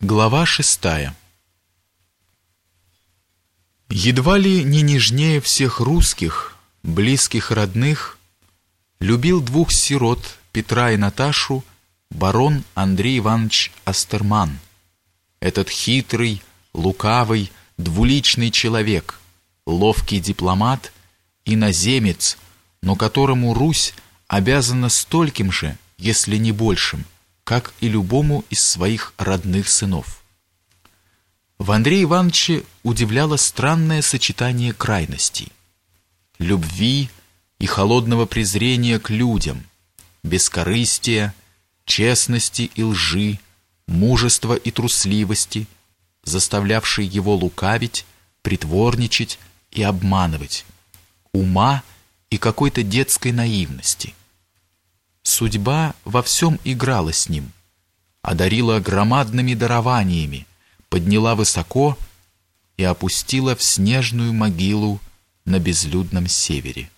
Глава шестая Едва ли не нежнее всех русских, близких родных, любил двух сирот Петра и Наташу барон Андрей Иванович Астерман. Этот хитрый, лукавый, двуличный человек, ловкий дипломат, иноземец, но которому Русь обязана стольким же, если не большим – как и любому из своих родных сынов. В Андрея Ивановиче удивляло странное сочетание крайностей. Любви и холодного презрения к людям, бескорыстия, честности и лжи, мужества и трусливости, заставлявшие его лукавить, притворничать и обманывать, ума и какой-то детской наивности. Судьба во всем играла с ним, одарила громадными дарованиями, подняла высоко и опустила в снежную могилу на безлюдном севере.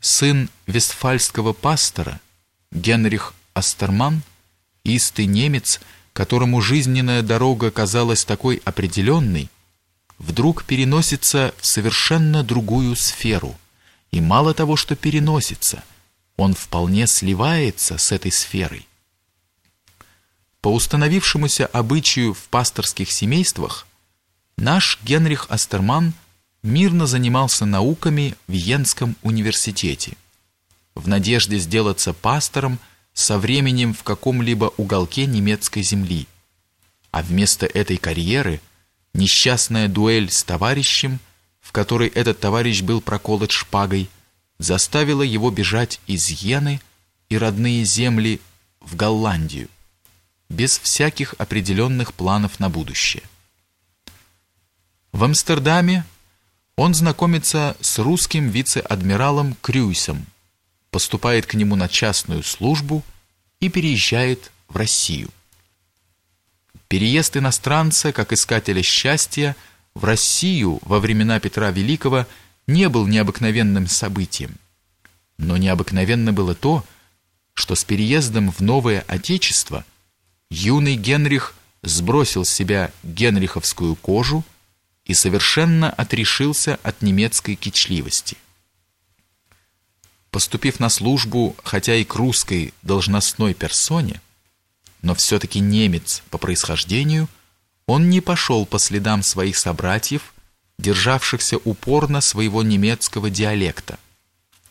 Сын вестфальского пастора, Генрих Астерман, истый немец, которому жизненная дорога казалась такой определенной, вдруг переносится в совершенно другую сферу. И мало того, что переносится – он вполне сливается с этой сферой. По установившемуся обычаю в пасторских семействах, наш Генрих Астерман мирно занимался науками в Йенском университете, в надежде сделаться пастором со временем в каком-либо уголке немецкой земли. А вместо этой карьеры несчастная дуэль с товарищем, в которой этот товарищ был проколот шпагой, заставила его бежать из Йены и родные земли в Голландию, без всяких определенных планов на будущее. В Амстердаме он знакомится с русским вице-адмиралом Крюйсом, поступает к нему на частную службу и переезжает в Россию. Переезд иностранца, как искателя счастья, в Россию во времена Петра Великого – не был необыкновенным событием. Но необыкновенно было то, что с переездом в новое отечество юный Генрих сбросил с себя генриховскую кожу и совершенно отрешился от немецкой кичливости. Поступив на службу, хотя и к русской должностной персоне, но все-таки немец по происхождению, он не пошел по следам своих собратьев державшихся упорно своего немецкого диалекта,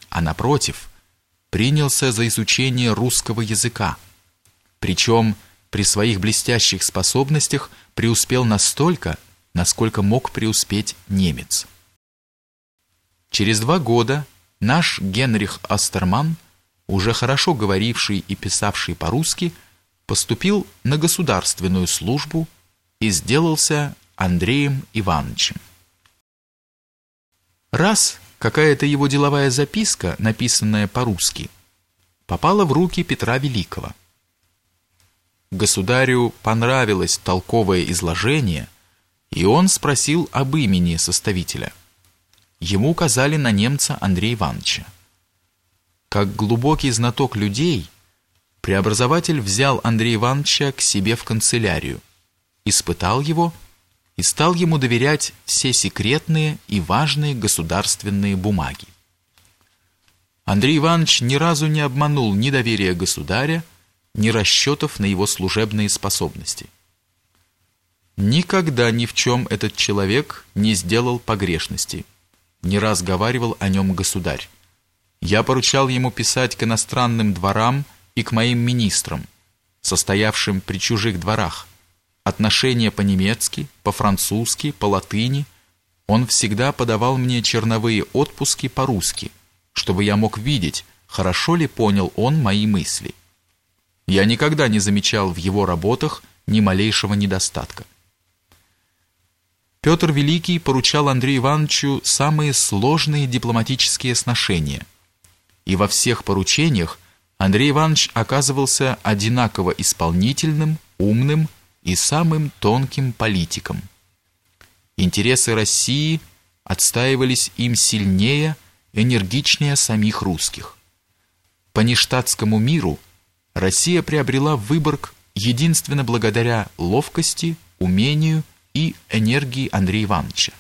а напротив, принялся за изучение русского языка. Причем при своих блестящих способностях преуспел настолько, насколько мог преуспеть немец. Через два года наш Генрих Астерман, уже хорошо говоривший и писавший по-русски, поступил на государственную службу и сделался Андреем Ивановичем. Раз какая-то его деловая записка, написанная по-русски, попала в руки Петра Великого. Государю понравилось толковое изложение, и он спросил об имени составителя. Ему указали на немца Андрея Ивановича. Как глубокий знаток людей, преобразователь взял Андрея Ивановича к себе в канцелярию, испытал его и стал ему доверять все секретные и важные государственные бумаги. Андрей Иванович ни разу не обманул ни доверия государя, ни расчетов на его служебные способности. Никогда ни в чем этот человек не сделал погрешности. Не раз говаривал о нем государь. Я поручал ему писать к иностранным дворам и к моим министрам, состоявшим при чужих дворах, отношения по-немецки, по-французски, по-латыни. Он всегда подавал мне черновые отпуски по-русски, чтобы я мог видеть, хорошо ли понял он мои мысли. Я никогда не замечал в его работах ни малейшего недостатка. Петр Великий поручал Андрею Ивановичу самые сложные дипломатические сношения. И во всех поручениях Андрей Иванович оказывался одинаково исполнительным, умным и самым тонким политиком. Интересы России отстаивались им сильнее, энергичнее самих русских. По нештатскому миру Россия приобрела Выборг единственно благодаря ловкости, умению и энергии Андрея Ивановича.